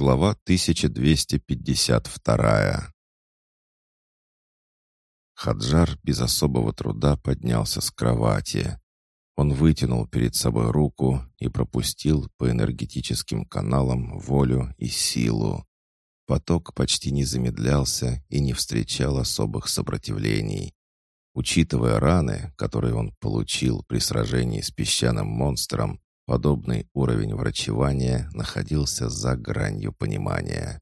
Глава 1252 Хаджар без особого труда поднялся с кровати. Он вытянул перед собой руку и пропустил по энергетическим каналам волю и силу. Поток почти не замедлялся и не встречал особых сопротивлений. Учитывая раны, которые он получил при сражении с песчаным монстром, Подобный уровень врачевания находился за гранью понимания.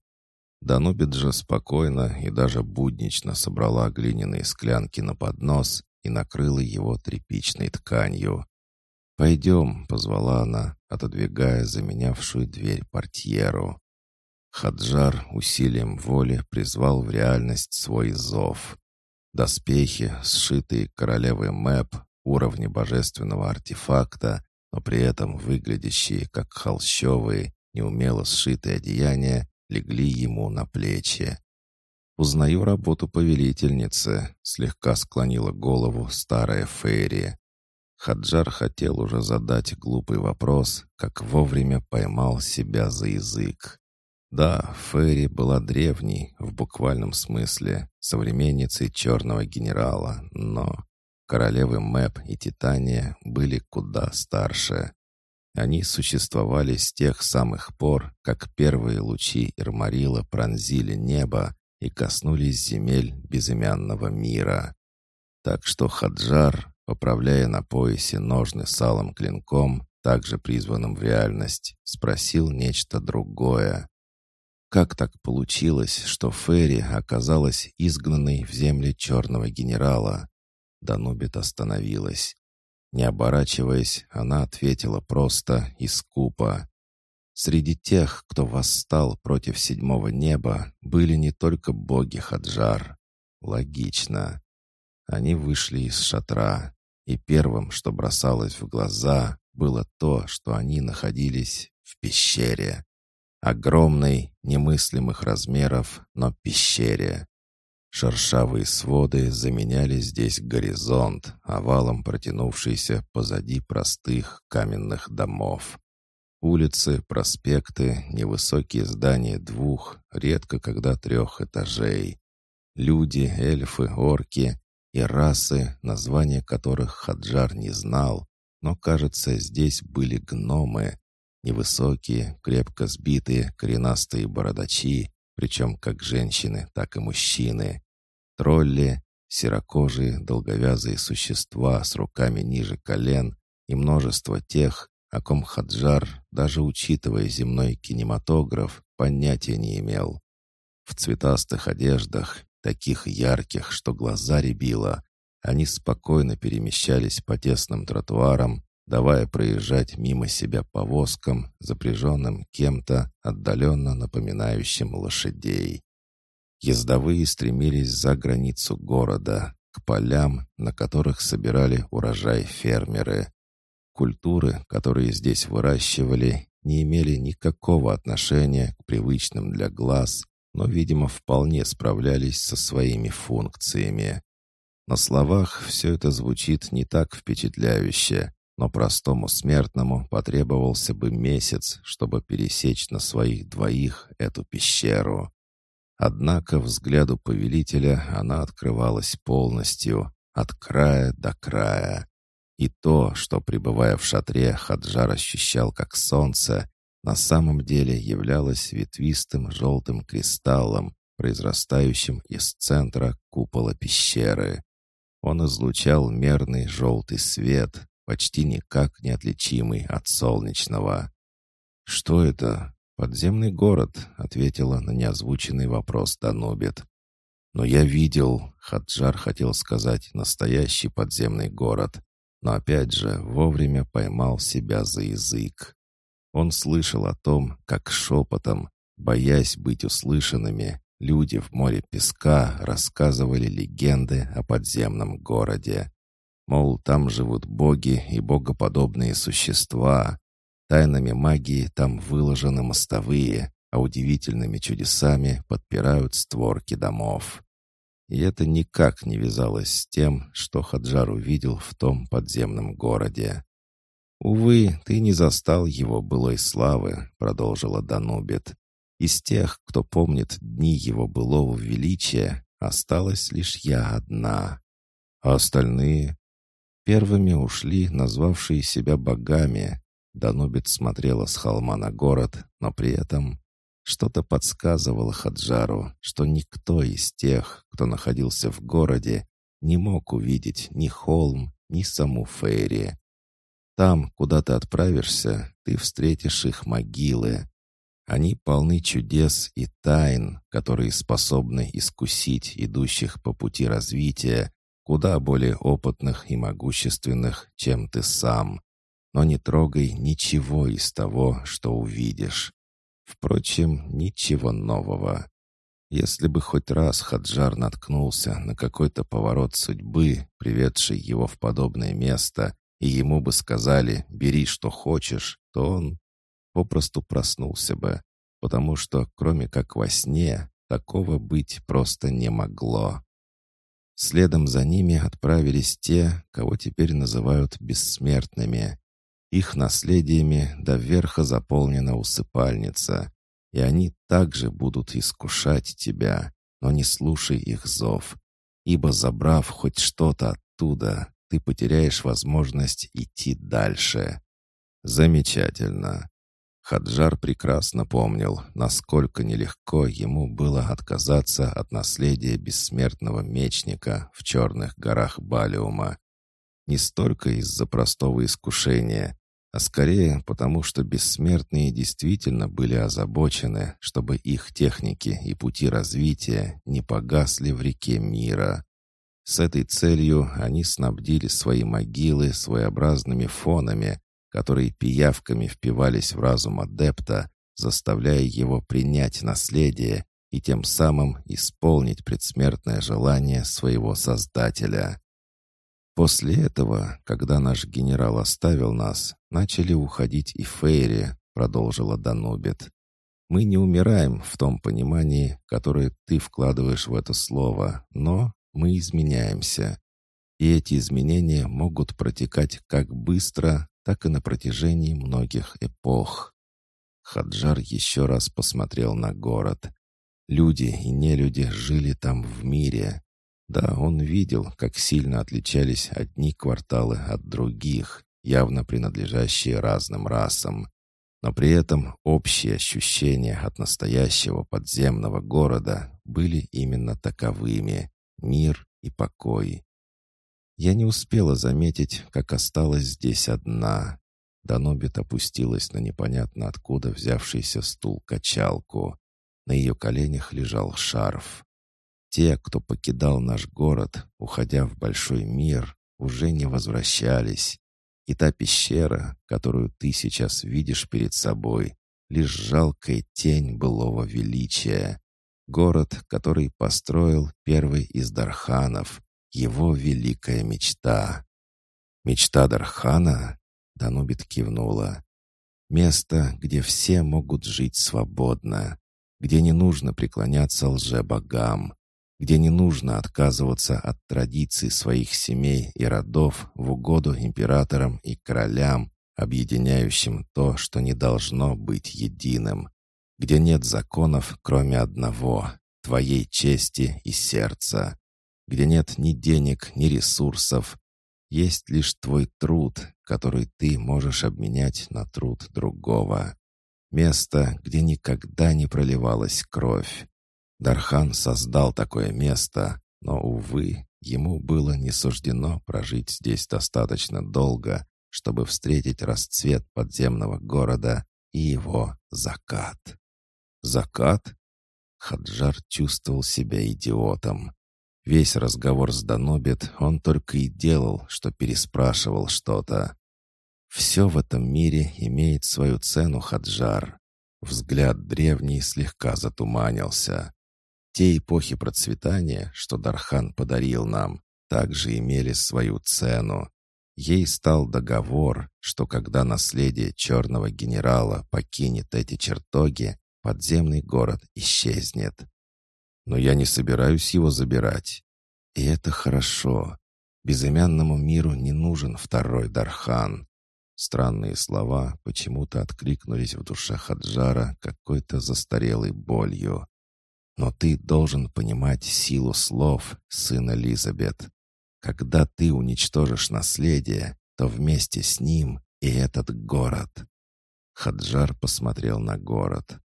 Данубит же спокойно и даже буднично собрала глиняные склянки на поднос и накрыла его тряпичной тканью. «Пойдем», — позвала она, отодвигая заменявшую дверь портьеру. Хаджар усилием воли призвал в реальность свой зов. Доспехи, сшитые королевой Мэп, уровня божественного артефакта, но при этом выглядящие как холщовые, неумело сшитые одеяния легли ему на плечи. «Узнаю работу повелительницы», — слегка склонила голову старая Фейри. Хаджар хотел уже задать глупый вопрос, как вовремя поймал себя за язык. Да, Фейри была древней, в буквальном смысле, современницей черного генерала, но... Королевы Мэп и Титания были куда старше. Они существовали с тех самых пор, как первые лучи Ирмарила пронзили небо и коснулись земель безымянного мира. Так что Хаджар, поправляя на поясе ножны с алым клинком, также призванным в реальность, спросил нечто другое. Как так получилось, что Ферри оказалась изгнанной в земли черного генерала? Данубит остановилась. Не оборачиваясь, она ответила просто и скупо. Среди тех, кто восстал против седьмого неба, были не только боги Хаджар. Логично. Они вышли из шатра, и первым, что бросалось в глаза, было то, что они находились в пещере. Огромной, немыслимых размеров, но пещере. Шершавые своды заменяли здесь горизонт, овалом протянувшийся позади простых каменных домов. Улицы, проспекты, невысокие здания двух, редко когда трех этажей. Люди, эльфы, орки и расы, названия которых Хаджар не знал, но, кажется, здесь были гномы, невысокие, крепко сбитые, коренастые бородачи, причем как женщины, так и мужчины. Тролли, серокожие, долговязые существа с руками ниже колен и множество тех, о ком Хаджар, даже учитывая земной кинематограф, понятия не имел. В цветастых одеждах, таких ярких, что глаза рябило, они спокойно перемещались по тесным тротуарам, давая проезжать мимо себя повозкам, запряженным кем-то, отдаленно напоминающим лошадей. Ездовые стремились за границу города, к полям, на которых собирали урожай фермеры. Культуры, которые здесь выращивали, не имели никакого отношения к привычным для глаз, но, видимо, вполне справлялись со своими функциями. На словах все это звучит не так впечатляюще, но простому смертному потребовался бы месяц, чтобы пересечь на своих двоих эту пещеру. Однако взгляду повелителя она открывалась полностью, от края до края. И то, что, пребывая в шатре, Хаджар ощущал как солнце, на самом деле являлось ветвистым желтым кристаллом, произрастающим из центра купола пещеры. Он излучал мерный желтый свет, почти никак не отличимый от солнечного. «Что это?» «Подземный город», — ответила на неозвученный вопрос Данубит. «Но я видел», — Хаджар хотел сказать, «настоящий подземный город», но опять же вовремя поймал себя за язык. Он слышал о том, как шепотом, боясь быть услышанными, люди в море песка рассказывали легенды о подземном городе. Мол, там живут боги и богоподобные существа, Тайнами магии там выложены мостовые, а удивительными чудесами подпирают створки домов. И это никак не вязалось с тем, что Хаджар увидел в том подземном городе. «Увы, ты не застал его былой славы», — продолжила Данубит. Из тех, кто помнит дни его былого величия, осталась лишь я одна. А остальные? Первыми ушли назвавшие себя богами. Данубит смотрела с холма на город, но при этом что-то подсказывало Хаджару, что никто из тех, кто находился в городе, не мог увидеть ни холм, ни саму Фейри. Там, куда ты отправишься, ты встретишь их могилы. Они полны чудес и тайн, которые способны искусить идущих по пути развития, куда более опытных и могущественных, чем ты сам. Но не трогай ничего из того, что увидишь. Впрочем, ничего нового. Если бы хоть раз Хаджар наткнулся на какой-то поворот судьбы, приведший его в подобное место, и ему бы сказали «бери, что хочешь», то он попросту проснулся бы, потому что, кроме как во сне, такого быть просто не могло. Следом за ними отправились те, кого теперь называют бессмертными. Их наследиями до верха заполнена усыпальница, и они также будут искушать тебя, но не слушай их зов, ибо, забрав хоть что-то оттуда, ты потеряешь возможность идти дальше. Замечательно. Хаджар прекрасно помнил, насколько нелегко ему было отказаться от наследия бессмертного мечника в черных горах Балиума. Не столько из-за простого искушения, а скорее потому, что бессмертные действительно были озабочены, чтобы их техники и пути развития не погасли в реке мира. С этой целью они снабдили свои могилы своеобразными фонами, которые пиявками впивались в разум адепта, заставляя его принять наследие и тем самым исполнить предсмертное желание своего создателя. После этого, когда наш генерал оставил нас, начали уходить и Фейри, продолжила Данубит. Мы не умираем в том понимании, которое ты вкладываешь в это слово, но мы изменяемся. И эти изменения могут протекать как быстро, так и на протяжении многих эпох. Хаджар еще раз посмотрел на город. Люди и нелюди жили там в мире, да, он видел, как сильно отличались одни кварталы от других, явно принадлежащие разным расам. Но при этом общие ощущения от настоящего подземного города были именно таковыми — мир и покой. Я не успела заметить, как осталась здесь одна. Данобит опустилась на непонятно откуда взявшийся стул-качалку. На ее коленях лежал шарф. Те, кто покидал наш город, уходя в большой мир, уже не возвращались. И та пещера, которую ты сейчас видишь перед собой, лишь жалкая тень былого величия. Город, который построил первый из Дарханов, его великая мечта. «Мечта Дархана?» — Данубит кивнула. «Место, где все могут жить свободно, где не нужно преклоняться лже-богам, где не нужно отказываться от традиций своих семей и родов в угоду императорам и королям, объединяющим то, что не должно быть единым, где нет законов, кроме одного — твоей чести и сердца, где нет ни денег, ни ресурсов, есть лишь твой труд, который ты можешь обменять на труд другого. Место, где никогда не проливалась кровь, Дархан создал такое место, но, увы, ему было не суждено прожить здесь достаточно долго, чтобы встретить расцвет подземного города и его закат. Закат? Хаджар чувствовал себя идиотом. Весь разговор с Данобит он только и делал, что переспрашивал что-то. «Все в этом мире имеет свою цену, Хаджар». Взгляд древний слегка затуманился. Те эпохи процветания, что Дархан подарил нам, также имели свою цену. Ей стал договор, что когда наследие черного генерала покинет эти чертоги, подземный город исчезнет. Но я не собираюсь его забирать. И это хорошо. Безымянному миру не нужен второй Дархан. Странные слова почему-то откликнулись в душе Хаджара какой-то застарелой болью. «Но ты должен понимать силу слов, сын Элизабет. Когда ты уничтожишь наследие, то вместе с ним и этот город». Хаджар посмотрел на город.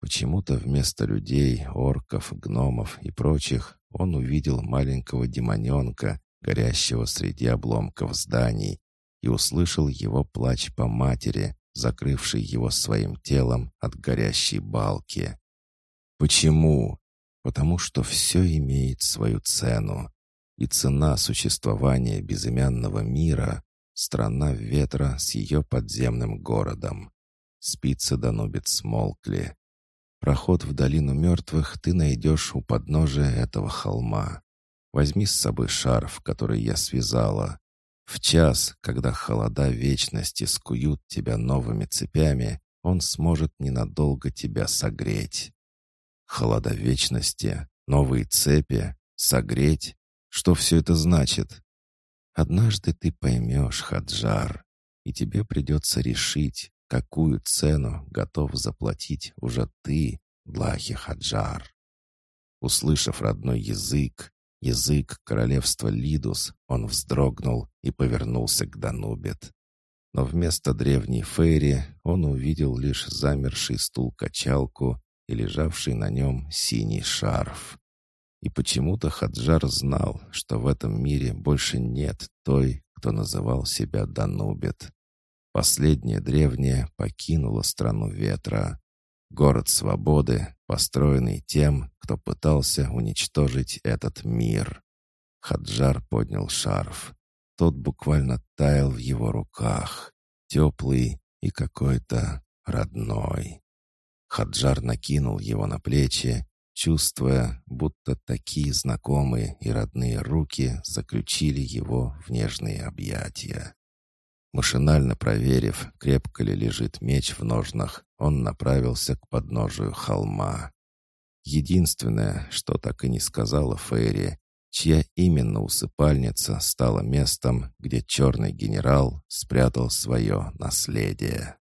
Почему-то вместо людей, орков, гномов и прочих он увидел маленького демоненка, горящего среди обломков зданий, и услышал его плач по матери, закрывшей его своим телом от горящей балки. Почему? Потому что все имеет свою цену. И цена существования безымянного мира — страна ветра с ее подземным городом. Спицы Данубит смолкли. Проход в долину мертвых ты найдешь у подножия этого холма. Возьми с собой шарф, который я связала. В час, когда холода вечности скуют тебя новыми цепями, он сможет ненадолго тебя согреть. Холода вечности, новые цепи, согреть? Что все это значит? Однажды ты поймешь, Хаджар, и тебе придется решить, какую цену готов заплатить уже ты, Блахи Хаджар. Услышав родной язык, Язык королевства Лидус, он вздрогнул и повернулся к Данубет. Но вместо древней Фейри он увидел лишь замерший стул-качалку и лежавший на нем синий шарф. И почему-то Хаджар знал, что в этом мире больше нет той, кто называл себя Данубет. Последняя древняя покинула страну ветра. Город свободы, построенный тем, кто пытался уничтожить этот мир. Хаджар поднял шарф. Тот буквально таял в его руках, теплый и какой-то родной. Хаджар накинул его на плечи, чувствуя, будто такие знакомые и родные руки заключили его в нежные объятия. Машинально проверив, крепко ли лежит меч в ножнах, он направился к подножию холма. Единственное, что так и не сказала Фейри, чья именно усыпальница стала местом, где черный генерал спрятал свое наследие.